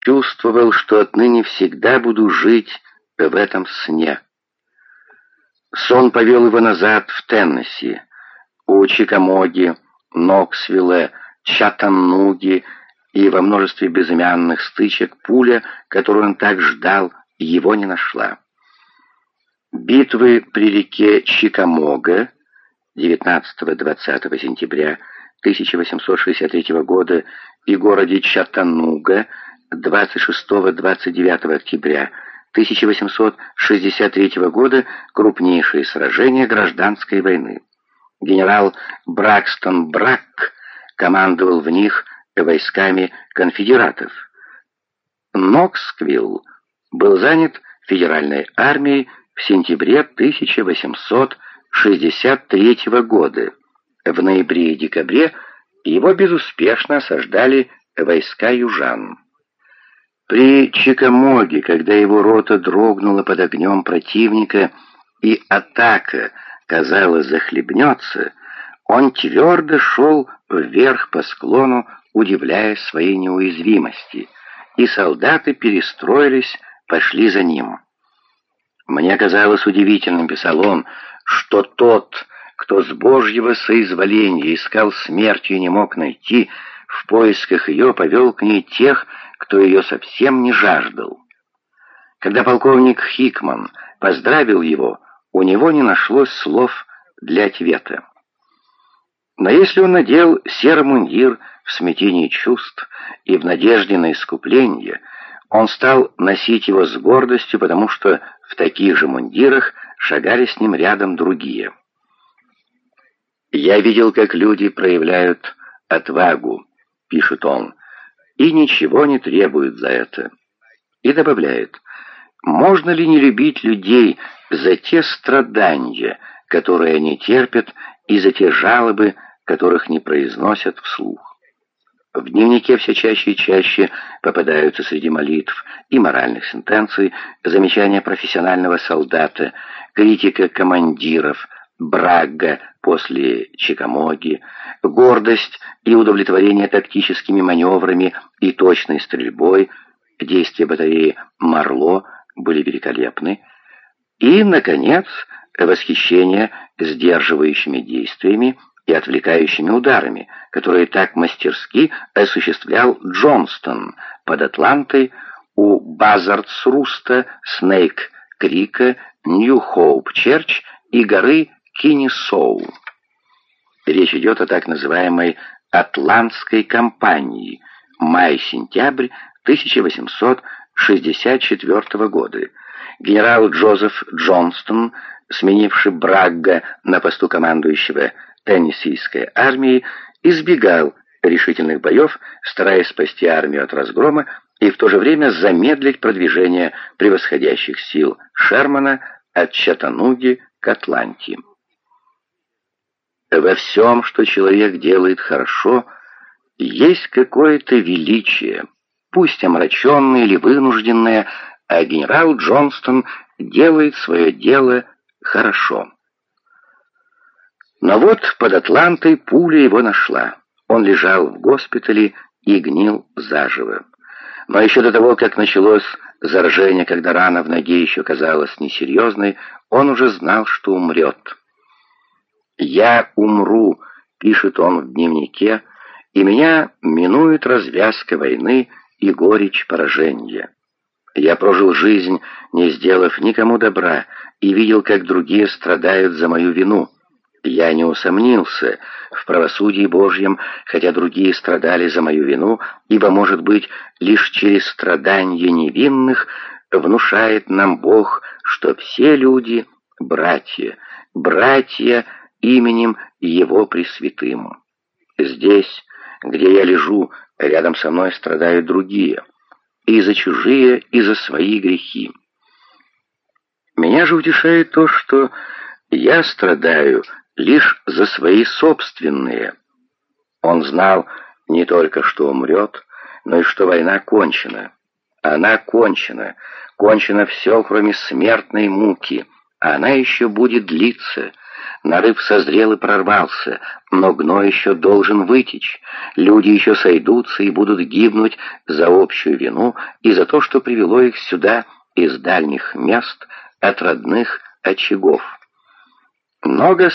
чувствовал, что отныне всегда буду жить в этом сне. Сон повел его назад в Теннесси. У Чикамоги, Ноксвилла, Чатануги и во множестве безымянных стычек пуля, которую он так ждал, его не нашла. Битвы при реке Чикамога 19-20 сентября 1863 года и городе Чатануга 26-29 октября 1863 года крупнейшие сражения гражданской войны. Генерал Бракстон Брак командовал в них войсками конфедератов. Ноксквилл был занят федеральной армией в сентябре 1863 года. В ноябре и декабре его безуспешно осаждали войска южан. При Чикамоге, когда его рота дрогнула под огнем противника и атака, казалось, захлебнется, он твердо шел вверх по склону, удивляясь своей неуязвимости, и солдаты перестроились, пошли за ним. «Мне казалось удивительным», — писал он, — «что тот, кто с Божьего соизволения искал смерти и не мог найти, в поисках ее повел к ней тех, кто ее совсем не жаждал». Когда полковник Хикман поздравил его, у него не нашлось слов для ответа. Но если он надел серый мундир в смятении чувств и в надежде на искупление, он стал носить его с гордостью, потому что в таких же мундирах шагали с ним рядом другие. «Я видел, как люди проявляют отвагу», — пишет он, — «и ничего не требуют за это». И добавляет, «Можно ли не любить людей за те страдания, которые они терпят, и за те жалобы, которых не произносят вслух?» В дневнике все чаще и чаще попадаются среди молитв и моральных сентенций замечания профессионального солдата, критика командиров, брагга после Чикамоги, гордость и удовлетворение тактическими маневрами и точной стрельбой, действия батареи Марло были великолепны, и, наконец, восхищение сдерживающими действиями и отвлекающими ударами, которые так мастерски осуществлял Джонстон под Атлантой у Баззардс-Руста, Снейк-Крика, Нью-Хоуп-Черч и горы Кеннесо. Речь идет о так называемой Атлантской кампании май-сентябрь 1864 года. Генерал Джозеф Джонстон, сменивший Брагга на посту командующего Теннессийской армии избегал решительных боев, стараясь спасти армию от разгрома и в то же время замедлить продвижение превосходящих сил Шермана от Чатануги к Атлантии. Во всем, что человек делает хорошо, есть какое-то величие, пусть омраченное или вынужденное, а генерал Джонстон делает свое дело хорошо. Но вот под Атлантой пуля его нашла. Он лежал в госпитале и гнил заживо. Но еще до того, как началось заражение, когда рана в ноге еще казалась несерьезной, он уже знал, что умрет. «Я умру», — пишет он в дневнике, — «и меня минует развязка войны и горечь поражения. Я прожил жизнь, не сделав никому добра, и видел, как другие страдают за мою вину». Я не усомнился в правосудии Божьем, хотя другие страдали за мою вину, ибо, может быть, лишь через страдания невинных внушает нам Бог, что все люди — братья, братья именем Его Пресвятым. Здесь, где я лежу, рядом со мной страдают другие, и за чужие, и за свои грехи. Меня же утешает то, что я страдаю лишь за свои собственные. Он знал не только, что умрет, но и что война кончена. Она кончена, кончено все, кроме смертной муки, она еще будет длиться. Нарыв созрел и прорвался, но гной еще должен вытечь. Люди еще сойдутся и будут гибнуть за общую вину и за то, что привело их сюда из дальних мест, от родных очагов. Много